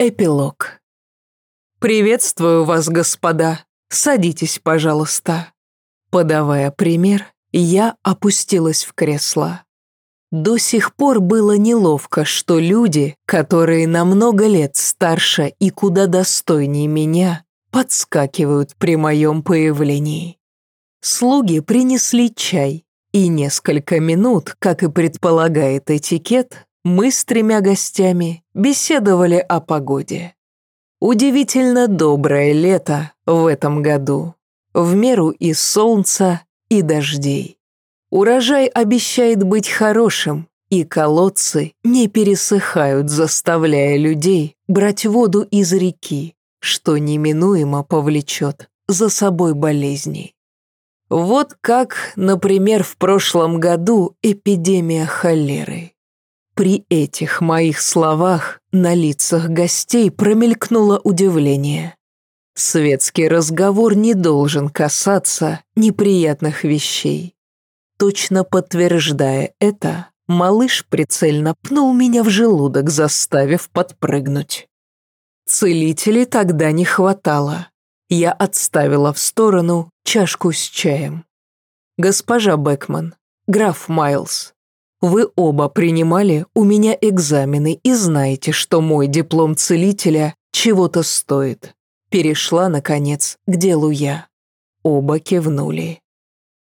Эпилог. «Приветствую вас, господа. Садитесь, пожалуйста». Подавая пример, я опустилась в кресло. До сих пор было неловко, что люди, которые на много лет старше и куда достойнее меня, подскакивают при моем появлении. Слуги принесли чай, и несколько минут, как и предполагает этикет, мы с тремя гостями беседовали о погоде. Удивительно доброе лето в этом году, в меру и солнца, и дождей. Урожай обещает быть хорошим, и колодцы не пересыхают, заставляя людей брать воду из реки, что неминуемо повлечет за собой болезни. Вот как, например, в прошлом году эпидемия холеры. При этих моих словах на лицах гостей промелькнуло удивление. Светский разговор не должен касаться неприятных вещей. Точно подтверждая это, малыш прицельно пнул меня в желудок, заставив подпрыгнуть. Целителей тогда не хватало. Я отставила в сторону чашку с чаем. «Госпожа Бекман, граф Майлз, вы оба принимали у меня экзамены и знаете, что мой диплом целителя чего-то стоит. Перешла, наконец, к делу я. Оба кивнули.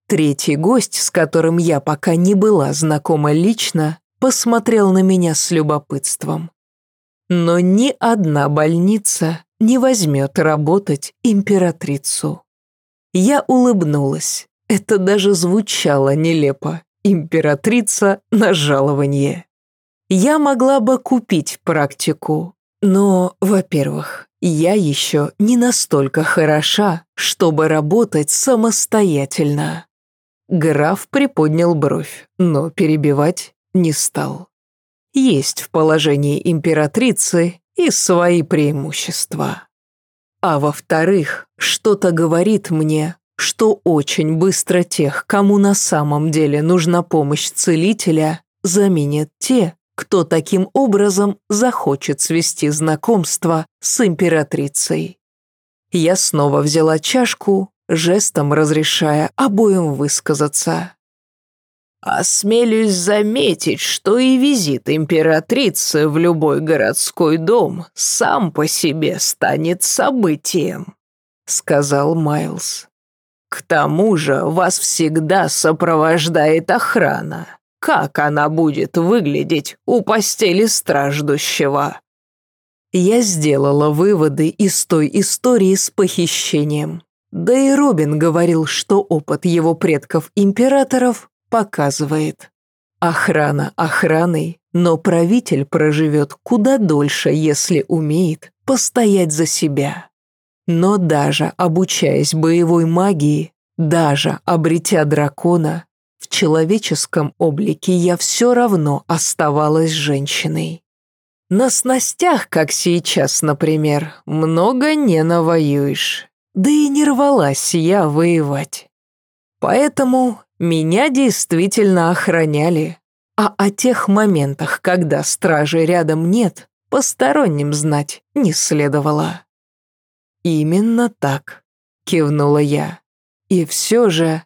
Третий гость, с которым я пока не была знакома лично, посмотрел на меня с любопытством. Но ни одна больница не возьмет работать императрицу. Я улыбнулась. Это даже звучало нелепо императрица на жалование. Я могла бы купить практику, но, во-первых, я еще не настолько хороша, чтобы работать самостоятельно. Граф приподнял бровь, но перебивать не стал. Есть в положении императрицы и свои преимущества. А во-вторых, что-то говорит мне, что очень быстро тех, кому на самом деле нужна помощь целителя, заменят те, кто таким образом захочет свести знакомство с императрицей. Я снова взяла чашку, жестом разрешая обоим высказаться. «Осмелюсь заметить, что и визит императрицы в любой городской дом сам по себе станет событием», — сказал Майлз. К тому же вас всегда сопровождает охрана. Как она будет выглядеть у постели страждущего?» Я сделала выводы из той истории с похищением. Да и Робин говорил, что опыт его предков-императоров показывает. Охрана охраной, но правитель проживет куда дольше, если умеет постоять за себя. Но даже обучаясь боевой магии, даже обретя дракона, в человеческом облике я все равно оставалась женщиной. На снастях, как сейчас, например, много не навоюешь. Да и не рвалась я воевать. Поэтому меня действительно охраняли. А о тех моментах, когда стражи рядом нет, посторонним знать не следовало. «Именно так», — кивнула я. «И все же,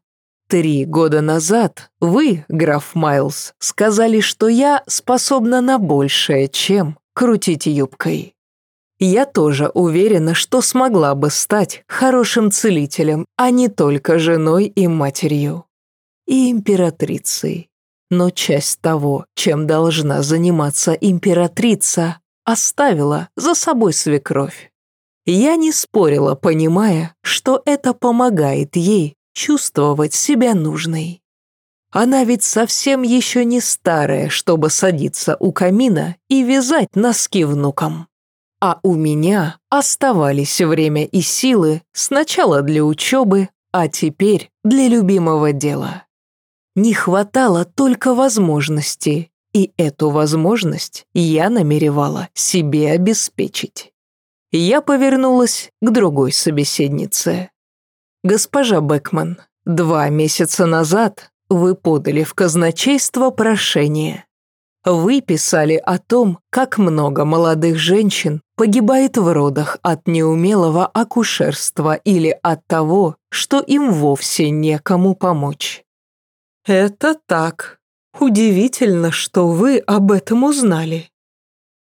три года назад вы, граф Майлз, сказали, что я способна на большее, чем крутить юбкой. Я тоже уверена, что смогла бы стать хорошим целителем, а не только женой и матерью. И императрицей. Но часть того, чем должна заниматься императрица, оставила за собой свекровь. Я не спорила, понимая, что это помогает ей чувствовать себя нужной. Она ведь совсем еще не старая, чтобы садиться у камина и вязать носки внукам. А у меня оставались время и силы сначала для учебы, а теперь для любимого дела. Не хватало только возможности, и эту возможность я намеревала себе обеспечить я повернулась к другой собеседнице. «Госпожа Бекман, два месяца назад вы подали в казначейство прошение. Вы писали о том, как много молодых женщин погибает в родах от неумелого акушерства или от того, что им вовсе некому помочь. Это так. Удивительно, что вы об этом узнали.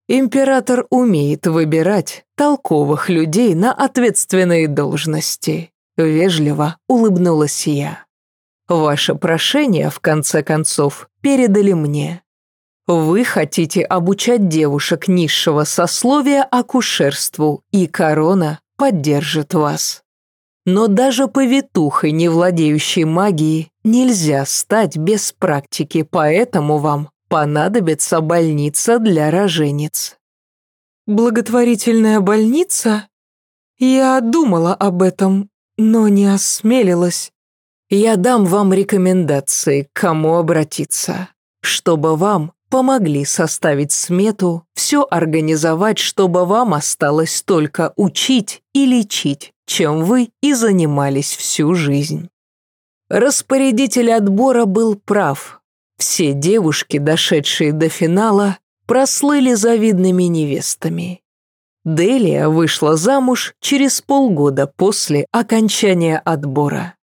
Император умеет выбирать толковых людей на ответственные должности. Вежливо улыбнулась я. Ваше прошение, в конце концов, передали мне. Вы хотите обучать девушек низшего сословия акушерству, и корона поддержит вас. Но даже повитухой, не владеющей магией, нельзя стать без практики, поэтому вам понадобится больница для роженец. Благотворительная больница? Я думала об этом, но не осмелилась. Я дам вам рекомендации, к кому обратиться, чтобы вам помогли составить смету, все организовать, чтобы вам осталось только учить и лечить, чем вы и занимались всю жизнь. Распорядитель отбора был прав. Все девушки, дошедшие до финала, прослыли завидными невестами. Делия вышла замуж через полгода после окончания отбора.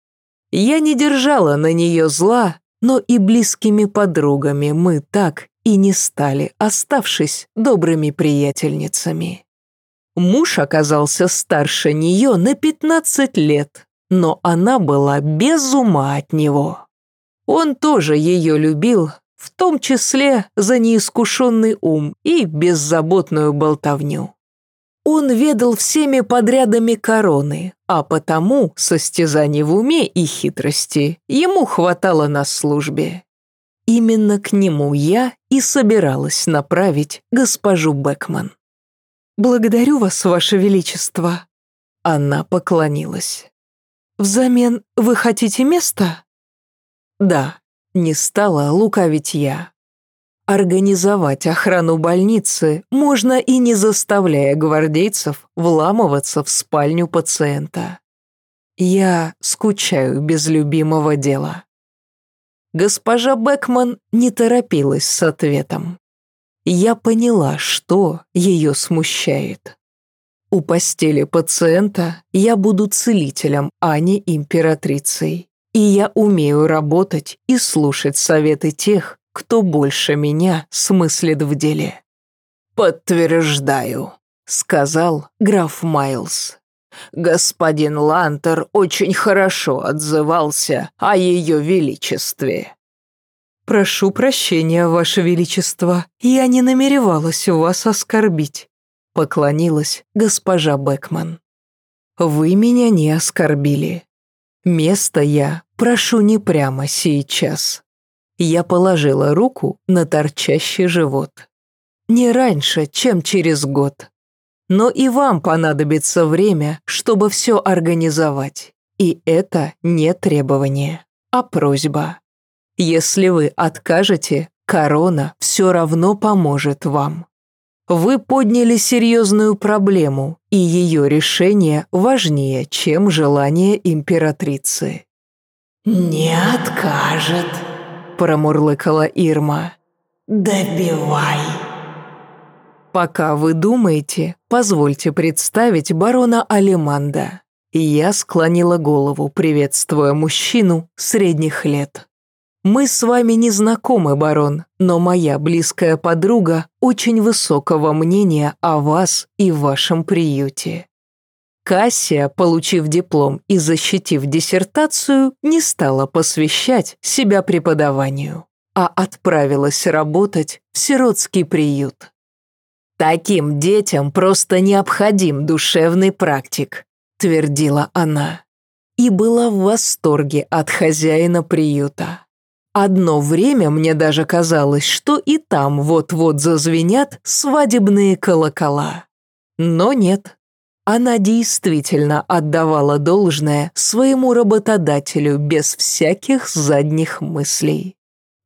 Я не держала на нее зла, но и близкими подругами мы так и не стали, оставшись добрыми приятельницами. Муж оказался старше нее на 15 лет, но она была без ума от него. Он тоже ее любил, в том числе за неискушенный ум и беззаботную болтовню. Он ведал всеми подрядами короны, а потому состязаний в уме и хитрости ему хватало на службе. Именно к нему я и собиралась направить госпожу Бекман. «Благодарю вас, ваше величество». Она поклонилась. «Взамен вы хотите место?» «Да, не стала лукавить я. Организовать охрану больницы можно и не заставляя гвардейцев вламываться в спальню пациента. Я скучаю без любимого дела. Госпожа Бекман не торопилась с ответом. Я поняла, что ее смущает. У постели пациента я буду целителем, а не императрицей. И я умею работать и слушать советы тех, кто больше меня смыслит в деле. «Подтверждаю», — сказал граф Майлз. «Господин Лантер очень хорошо отзывался о ее величестве». «Прошу прощения, ваше величество, я не намеревалась вас оскорбить», — поклонилась госпожа Бекман. «Вы меня не оскорбили. Место я прошу не прямо сейчас. Я положила руку на торчащий живот. Не раньше, чем через год. Но и вам понадобится время, чтобы все организовать. И это не требование, а просьба. Если вы откажете, корона все равно поможет вам. Вы подняли серьезную проблему, и ее решение важнее, чем желание императрицы. «Не откажет», промурлыкала Ирма. «Добивай!» «Пока вы думаете, позвольте представить барона Алиманда». Я склонила голову, приветствуя мужчину средних лет. «Мы с вами не знакомы, барон, но моя близкая подруга очень высокого мнения о вас и вашем приюте. Кассия, получив диплом и защитив диссертацию, не стала посвящать себя преподаванию, а отправилась работать в сиротский приют. «Таким детям просто необходим душевный практик», – твердила она. И была в восторге от хозяина приюта. Одно время мне даже казалось, что и там вот-вот зазвенят свадебные колокола. Но нет, она действительно отдавала должное своему работодателю без всяких задних мыслей.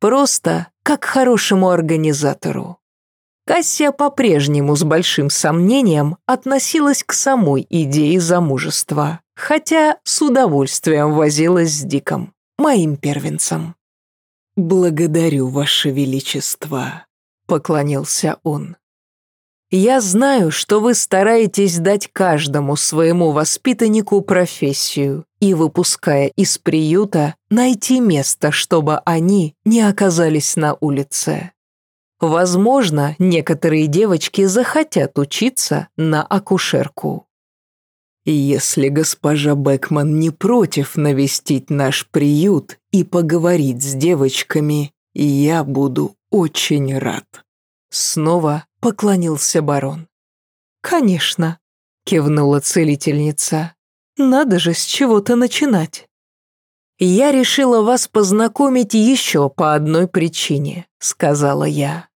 Просто как хорошему организатору. Кассия по-прежнему с большим сомнением относилась к самой идее замужества, хотя с удовольствием возилась с Диком, моим первенцем. «Благодарю, Ваше Величество», — поклонился он. Я знаю, что вы стараетесь дать каждому своему воспитаннику профессию и, выпуская из приюта, найти место, чтобы они не оказались на улице. Возможно, некоторые девочки захотят учиться на акушерку. Если госпожа Бекман не против навестить наш приют и поговорить с девочками, я буду очень рад. Снова поклонился барон. «Конечно», — кивнула целительница. «Надо же с чего-то начинать». «Я решила вас познакомить еще по одной причине», — сказала я.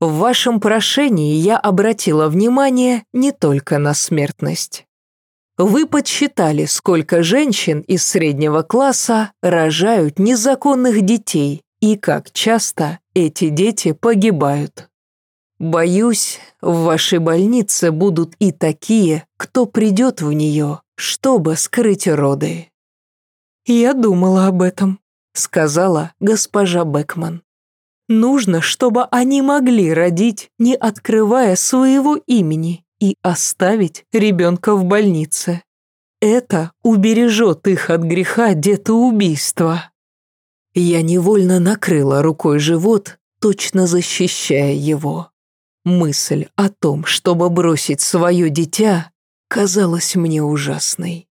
«В вашем прошении я обратила внимание не только на смертность. Вы подсчитали, сколько женщин из среднего класса рожают незаконных детей и как часто эти дети погибают. Боюсь, в вашей больнице будут и такие, кто придет в нее, чтобы скрыть роды». «Я думала об этом», — сказала госпожа Бекман. «Нужно, чтобы они могли родить, не открывая своего имени, и оставить ребенка в больнице. Это убережет их от греха детоубийства». Я невольно накрыла рукой живот, точно защищая его. Мысль о том, чтобы бросить свое дитя, казалась мне ужасной.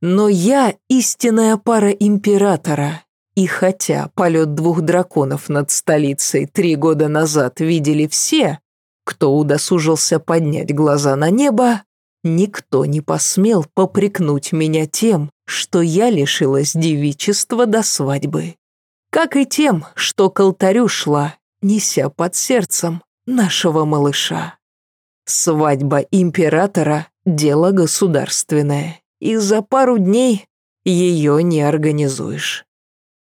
Но я истинная пара императора, и хотя полет двух драконов над столицей три года назад видели все, кто удосужился поднять глаза на небо, никто не посмел попрекнуть меня тем, что я лишилась девичества до свадьбы. Как и тем, что к алтарю шла, неся под сердцем нашего малыша. Свадьба императора – дело государственное, и за пару дней ее не организуешь.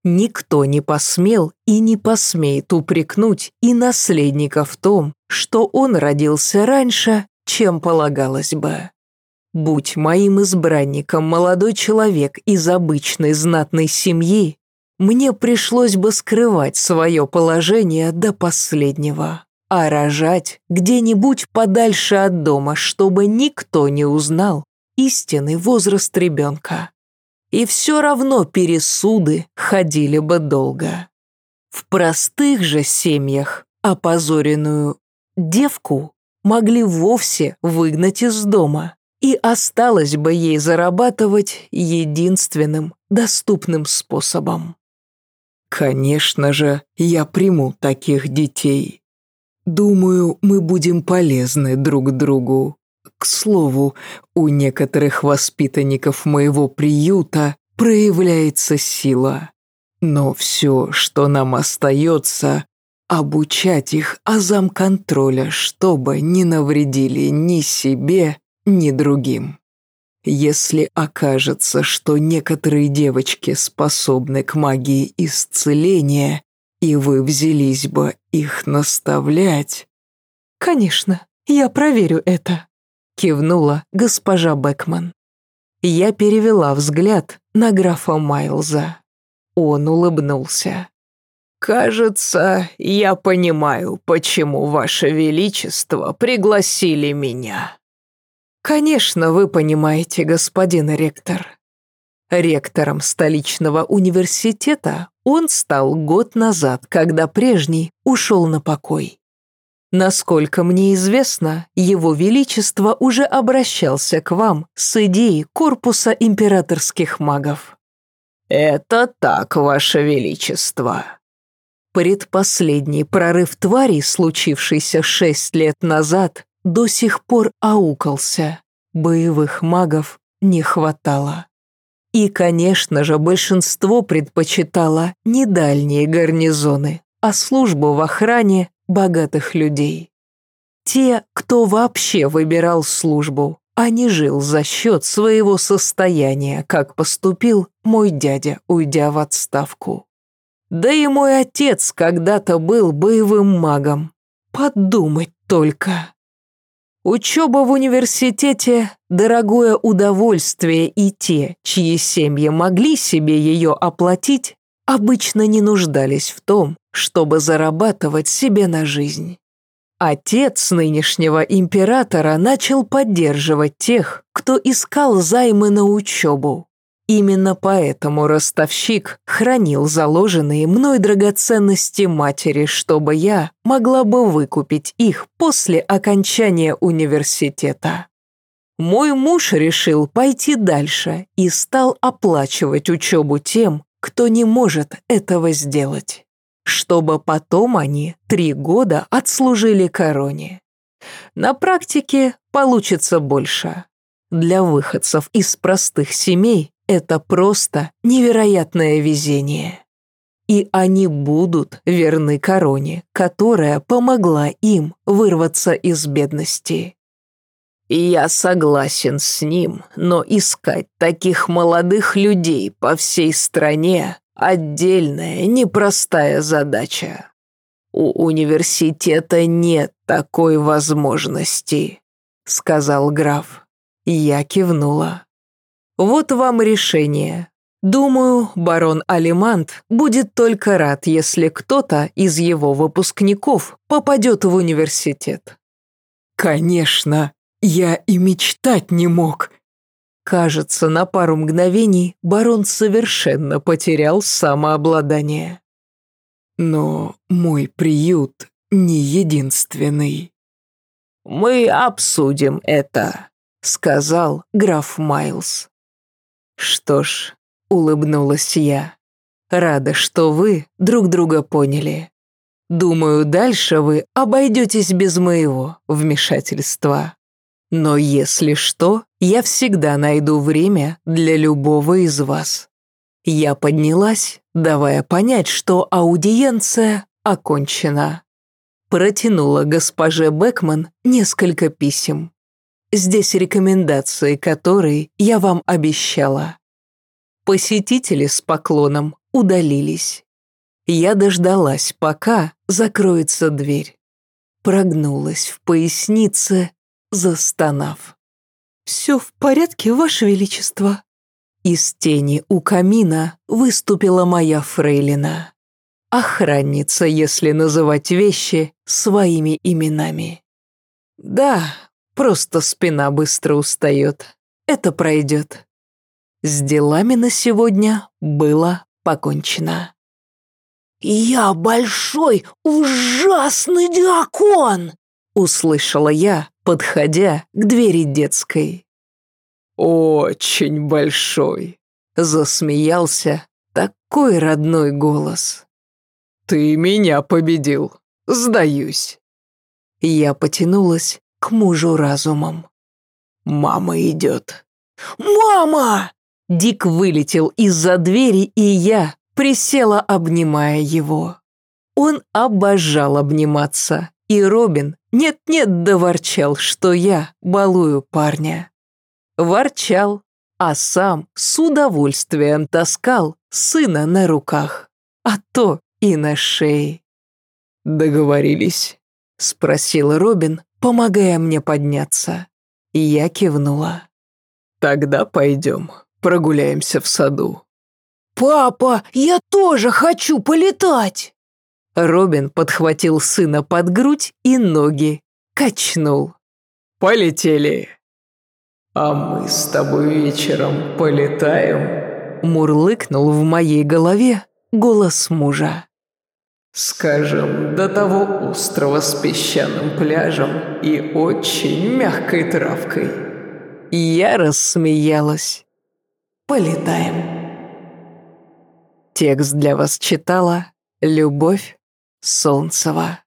Никто не посмел и не посмеет упрекнуть и наследника в том, что он родился раньше, чем полагалось бы. Будь моим избранником молодой человек из обычной знатной семьи, мне пришлось бы скрывать свое положение до последнего а рожать где-нибудь подальше от дома, чтобы никто не узнал истинный возраст ребенка. И все равно пересуды ходили бы долго. В простых же семьях опозоренную девку могли вовсе выгнать из дома, и осталось бы ей зарабатывать единственным доступным способом. «Конечно же, я приму таких детей», Думаю, мы будем полезны друг другу. К слову, у некоторых воспитанников моего приюта проявляется сила. Но все, что нам остается, обучать их азам контроля, чтобы не навредили ни себе, ни другим. Если окажется, что некоторые девочки способны к магии исцеления, и вы взялись бы их наставлять...» «Конечно, я проверю это», — кивнула госпожа Бекман. Я перевела взгляд на графа Майлза. Он улыбнулся. «Кажется, я понимаю, почему Ваше Величество пригласили меня». «Конечно, вы понимаете, господин ректор. Ректором столичного университета он стал год назад, когда прежний ушел на покой. Насколько мне известно, его величество уже обращался к вам с идеей корпуса императорских магов. «Это так, ваше величество». Предпоследний прорыв твари, случившийся шесть лет назад, до сих пор аукался. Боевых магов не хватало. И, конечно же, большинство предпочитало не дальние гарнизоны, а службу в охране богатых людей. Те, кто вообще выбирал службу, а не жил за счет своего состояния, как поступил мой дядя, уйдя в отставку. Да и мой отец когда-то был боевым магом. Подумать только. Учеба в университете – дорогое удовольствие, и те, чьи семьи могли себе ее оплатить, обычно не нуждались в том, чтобы зарабатывать себе на жизнь. Отец нынешнего императора начал поддерживать тех, кто искал займы на учебу. Именно поэтому ростовщик хранил заложенные мной драгоценности матери, чтобы я могла бы выкупить их после окончания университета. Мой муж решил пойти дальше и стал оплачивать учебу тем, кто не может этого сделать, чтобы потом они три года отслужили короне. На практике получится больше. Для выходцев из простых семей это просто невероятное везение. И они будут верны короне, которая помогла им вырваться из бедности. Я согласен с ним, но искать таких молодых людей по всей стране – отдельная, непростая задача. У университета нет такой возможности, сказал граф. Я кивнула. Вот вам решение. Думаю, барон Алимант будет только рад, если кто-то из его выпускников попадет в университет. Конечно, я и мечтать не мог. Кажется, на пару мгновений барон совершенно потерял самообладание. Но мой приют не единственный. Мы обсудим это, сказал граф Майлз. «Что ж», — улыбнулась я, — «рада, что вы друг друга поняли. Думаю, дальше вы обойдетесь без моего вмешательства. Но если что, я всегда найду время для любого из вас». Я поднялась, давая понять, что аудиенция окончена. Протянула госпоже Бекман несколько писем. Здесь рекомендации, которые я вам обещала. Посетители с поклоном удалились. Я дождалась, пока закроется дверь. Прогнулась в пояснице, застонав. «Все в порядке, Ваше Величество?» Из тени у камина выступила моя фрейлина. Охранница, если называть вещи своими именами. «Да, Просто спина быстро устает. Это пройдет. С делами на сегодня было покончено. «Я большой, ужасный дракон!» Услышала я, подходя к двери детской. «Очень большой!» Засмеялся такой родной голос. «Ты меня победил, сдаюсь!» Я потянулась к мужу разумом. «Мама идет». «Мама!» Дик вылетел из-за двери, и я присела, обнимая его. Он обожал обниматься, и Робин нет-нет доворчал, что я балую парня. Ворчал, а сам с удовольствием таскал сына на руках, а то и на шее. «Договорились?» — спросил Робин, помогая мне подняться. Я кивнула. «Тогда пойдем, прогуляемся в саду». «Папа, я тоже хочу полетать!» Робин подхватил сына под грудь и ноги, качнул. «Полетели!» «А мы с тобой вечером полетаем?» Мурлыкнул в моей голове голос мужа. Скажем, до того острова с песчаным пляжем и очень мягкой травкой. Я рассмеялась. Полетаем. Текст для вас читала Любовь Солнцева.